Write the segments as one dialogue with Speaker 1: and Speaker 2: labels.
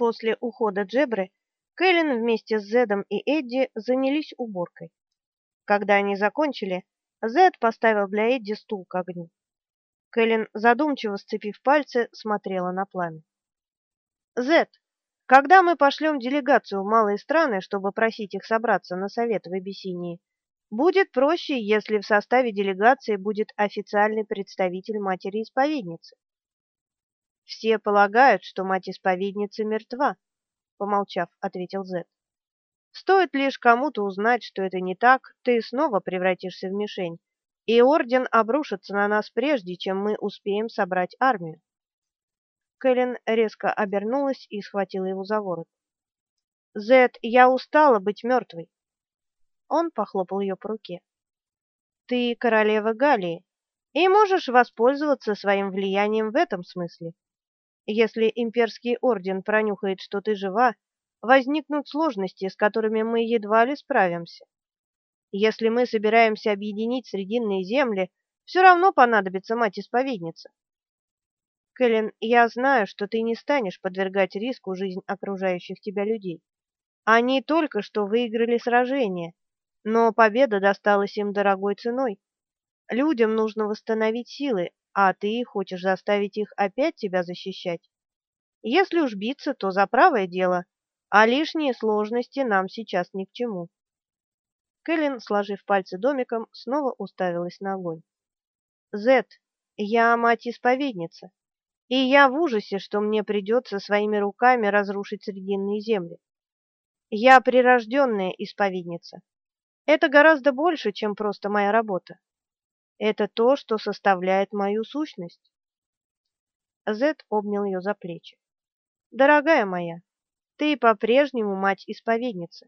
Speaker 1: После ухода Джебры Кэлен вместе с Зедом и Эдди занялись уборкой. Когда они закончили, Зед поставил для Эдди стул к огню. Кэлен, задумчиво сцепив пальцы, смотрела на пламя. «Зед, когда мы пошлем делегацию в малые страны, чтобы просить их собраться на совет в Абиссинии, будет проще, если в составе делегации будет официальный представитель матери-исповедницы. Все полагают, что мать-исповедница мертва, помолчав, ответил Зет. Стоит лишь кому-то узнать, что это не так, ты снова превратишься в мишень, и орден обрушится на нас прежде, чем мы успеем собрать армию. Кэлен резко обернулась и схватила его за ворот. «Зет, я устала быть мертвой!» Он похлопал ее по руке. «Ты королева Галии и можешь воспользоваться своим влиянием в этом смысле. Если имперский орден пронюхает, что ты жива, возникнут сложности, с которыми мы едва ли справимся. Если мы собираемся объединить Срединные земли, все равно понадобится мать-исповедница. Кэлен, я знаю, что ты не станешь подвергать риску жизнь окружающих тебя людей. Они только что выиграли сражение, но победа досталась им дорогой ценой. Людям нужно восстановить силы, а ты хочешь заставить их опять тебя защищать. Если уж биться, то за правое дело, а лишние сложности нам сейчас ни к чему. Кэлен, сложив пальцы домиком, снова уставилась на огонь. Зет, я мать-исповедница. И я в ужасе, что мне придется своими руками разрушить срединные земли. Я прирожденная исповедница. Это гораздо больше, чем просто моя работа. Это то, что составляет мою сущность. Зет обнял ее за плечи. Дорогая моя, ты по-прежнему мать-исповедница.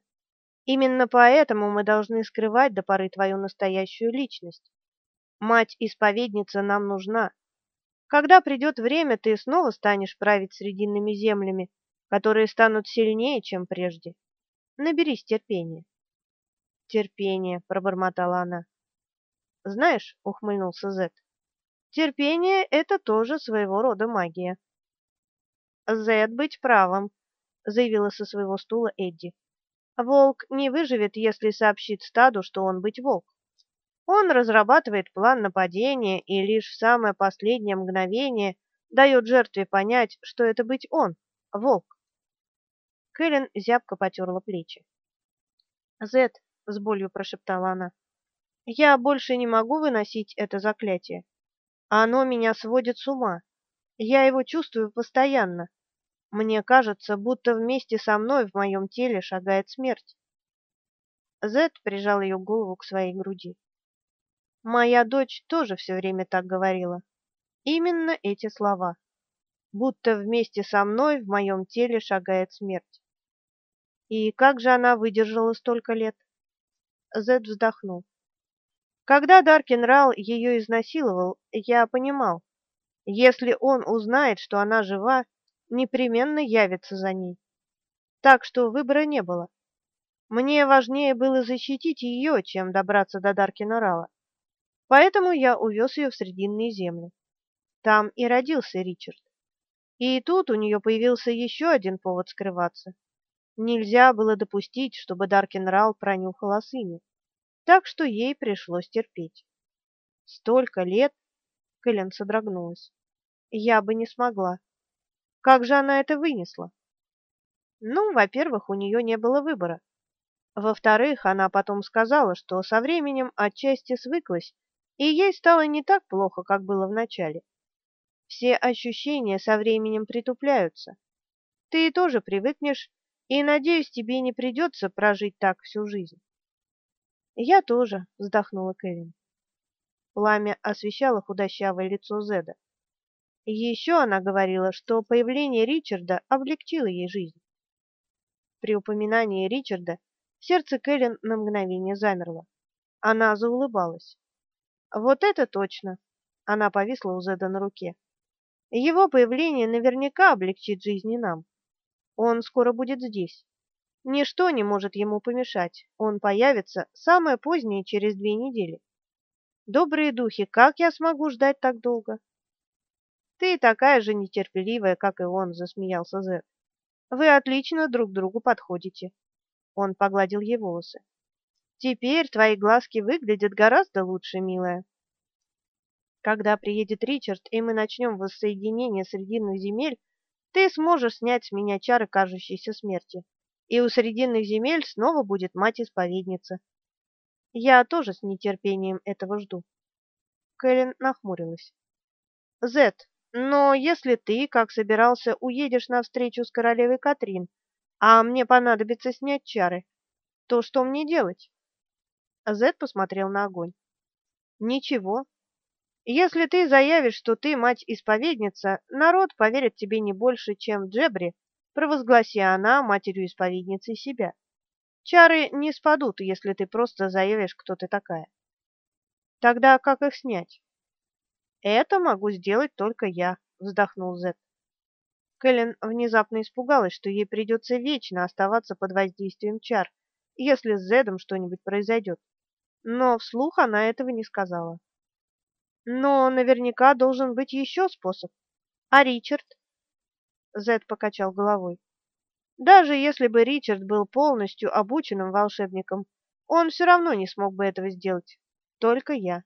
Speaker 1: Именно поэтому мы должны скрывать до поры твою настоящую личность. Мать-исповедница нам нужна, когда придет время, ты снова станешь править срединными землями, которые станут сильнее, чем прежде. Наберись терпения. Терпение, пробормотала она. Знаешь, ухмыльнулся Зет. Терпение это тоже своего рода магия. Зет быть правым, заявила со своего стула Эдди. Волк не выживет, если сообщит стаду, что он быть волк. Он разрабатывает план нападения и лишь в самое последнее мгновение дает жертве понять, что это быть он, волк. Кэлен зябко потерла плечи. «Зет», — с болью прошептала она, — «я больше не могу выносить это заклятие. Оно меня сводит с ума. Я его чувствую постоянно. Мне кажется, будто вместе со мной в моем теле шагает смерть». Зет прижал ее голову к своей груди. Моя дочь тоже все время так говорила. Именно эти слова. Будто вместе со мной в моем теле шагает смерть. И как же она выдержала столько лет? Зед вздохнул. Когда Даркин Рал ее изнасиловал, я понимал, если он узнает, что она жива, непременно явится за ней. Так что выбора не было. Мне важнее было защитить ее, чем добраться до Даркина Рала. Поэтому я увез ее в Срединные земли. Там и родился Ричард. И тут у нее появился еще один повод скрываться. Нельзя было допустить, чтобы Даркин Рал пронюхал о сыне. Так что ей пришлось терпеть. Столько лет, Кэлен содрогнулась. Я бы не смогла. Как же она это вынесла? Ну, во-первых, у нее не было выбора. Во-вторых, она потом сказала, что со временем отчасти свыклась и ей стало не так плохо, как было в начале. Все ощущения со временем притупляются. Ты тоже привыкнешь, и, надеюсь, тебе не придется прожить так всю жизнь. Я тоже, вздохнула Кевин. Пламя освещало худощавое лицо Зеда. Еще она говорила, что появление Ричарда облегчило ей жизнь. При упоминании Ричарда сердце Кэлен на мгновение замерло. Она заулыбалась. Вот это точно. Она повисла у Зеда на руке. Его появление наверняка облегчит жизнь и нам. Он скоро будет здесь. Ничто не может ему помешать. Он появится самое позднее через две недели. Добрые духи, как я смогу ждать так долго? Ты такая же нетерпеливая, как и он, засмеялся Зед. Вы отлично друг другу подходите. Он погладил ей волосы. Теперь твои глазки выглядят гораздо лучше, милая. Когда приедет Ричард, и мы начнем воссоединение срединных земель, ты сможешь снять с меня чары кажущейся смерти, и у срединных земель снова будет мать-исповедница. Я тоже с нетерпением этого жду. Кэлен нахмурилась. Зет, но если ты, как собирался, уедешь на встречу с королевой Катрин, а мне понадобится снять чары, то что мне делать? Зет посмотрел на огонь. Ничего. Если ты заявишь, что ты мать-исповедница, народ поверит тебе не больше, чем Джебри, провозгласи она матерью-исповедницей себя. Чары не спадут, если ты просто заявишь, кто ты такая. Тогда как их снять? Это могу сделать только я, вздохнул Зет. Кэлен внезапно испугалась, что ей придется вечно оставаться под воздействием чар, если с Зедом что-нибудь произойдет. Но вслух она этого не сказала. Но наверняка должен быть еще способ. А Ричард? Зед покачал головой. Даже если бы Ричард был полностью обученным волшебником, он все равно не смог бы этого сделать. Только я.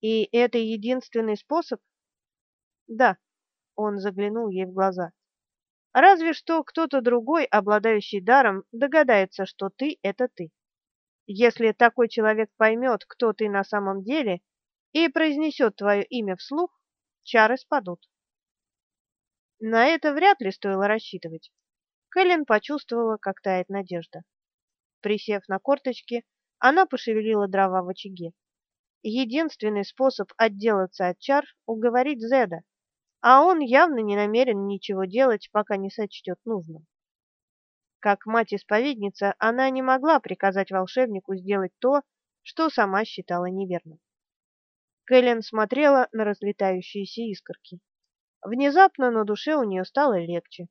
Speaker 1: И это единственный способ? Да, он заглянул ей в глаза. Разве что кто-то другой, обладающий даром, догадается, что ты это ты. Если такой человек поймет, кто ты на самом деле, и произнесет твое имя вслух, чары спадут. На это вряд ли стоило рассчитывать. Кэлен почувствовала, как тает надежда. Присев на корточки, она пошевелила дрова в очаге. Единственный способ отделаться от чар — уговорить Зеда, а он явно не намерен ничего делать, пока не сочтет нужным. Как мать-исповедница, она не могла приказать волшебнику сделать то, что сама считала неверным. Кэлен смотрела на разлетающиеся искорки. Внезапно на душе у нее стало легче.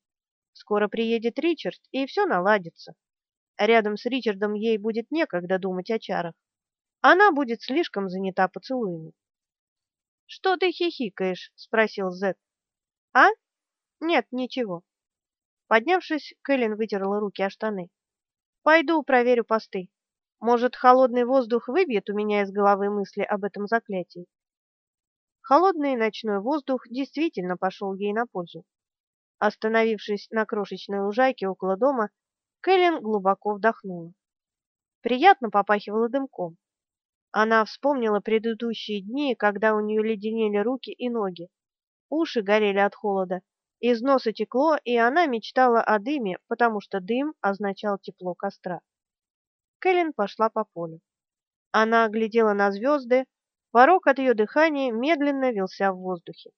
Speaker 1: Скоро приедет Ричард, и все наладится. Рядом с Ричардом ей будет некогда думать о чарах. Она будет слишком занята поцелуями. Что ты хихикаешь? спросил Зет. А? Нет, ничего. Поднявшись, Кэлен вытерла руки о штаны. Пойду проверю посты. Может, холодный воздух выбьет у меня из головы мысли об этом заклятии. Холодный ночной воздух действительно пошел ей на пользу. Остановившись на крошечной лужайке около дома, Кэлен глубоко вдохнула. Приятно попахивало дымком. Она вспомнила предыдущие дни, когда у нее леденели руки и ноги. Уши горели от холода, из носа текло, и она мечтала о дыме, потому что дым означал тепло костра. Кэлен пошла по полю. Она глядела на звезды, порог от ее дыхания медленно вился в воздухе.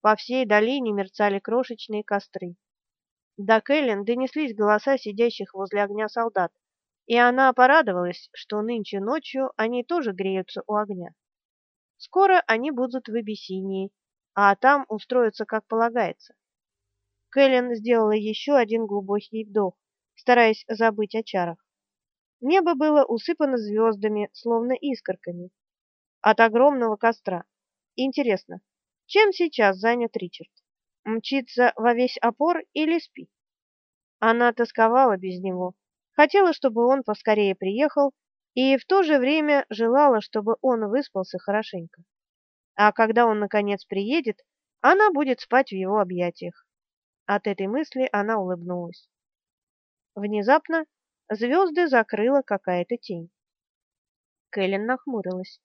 Speaker 1: По всей долине мерцали крошечные костры. До Кэлен донеслись голоса сидящих возле огня солдат и она порадовалась, что нынче ночью они тоже греются у огня. Скоро они будут в Абиссинии, а там устроятся как полагается. Кэлен сделала еще один глубокий вдох, стараясь забыть о чарах. Небо было усыпано звездами, словно искорками. От огромного костра. Интересно, чем сейчас занят Ричард? Мчится во весь опор или спит? Она тосковала без него Хотела, чтобы он поскорее приехал, и в то же время желала, чтобы он выспался хорошенько. А когда он наконец приедет, она будет спать в его объятиях. От этой мысли она улыбнулась. Внезапно звезды закрыла какая-то тень. Кэлен нахмурилась.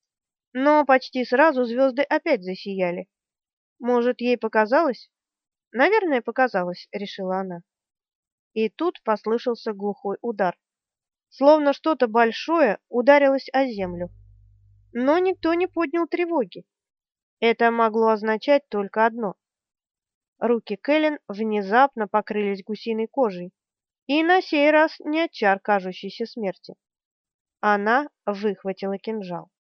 Speaker 1: Но почти сразу звезды опять засияли. Может, ей показалось? Наверное, показалось, решила она. И тут послышался глухой удар. Словно что-то большое ударилось о землю. Но никто не поднял тревоги. Это могло означать только одно. Руки Кэлен внезапно покрылись гусиной кожей, и на сей раз не от чар кажущейся смерти. Она выхватила кинжал.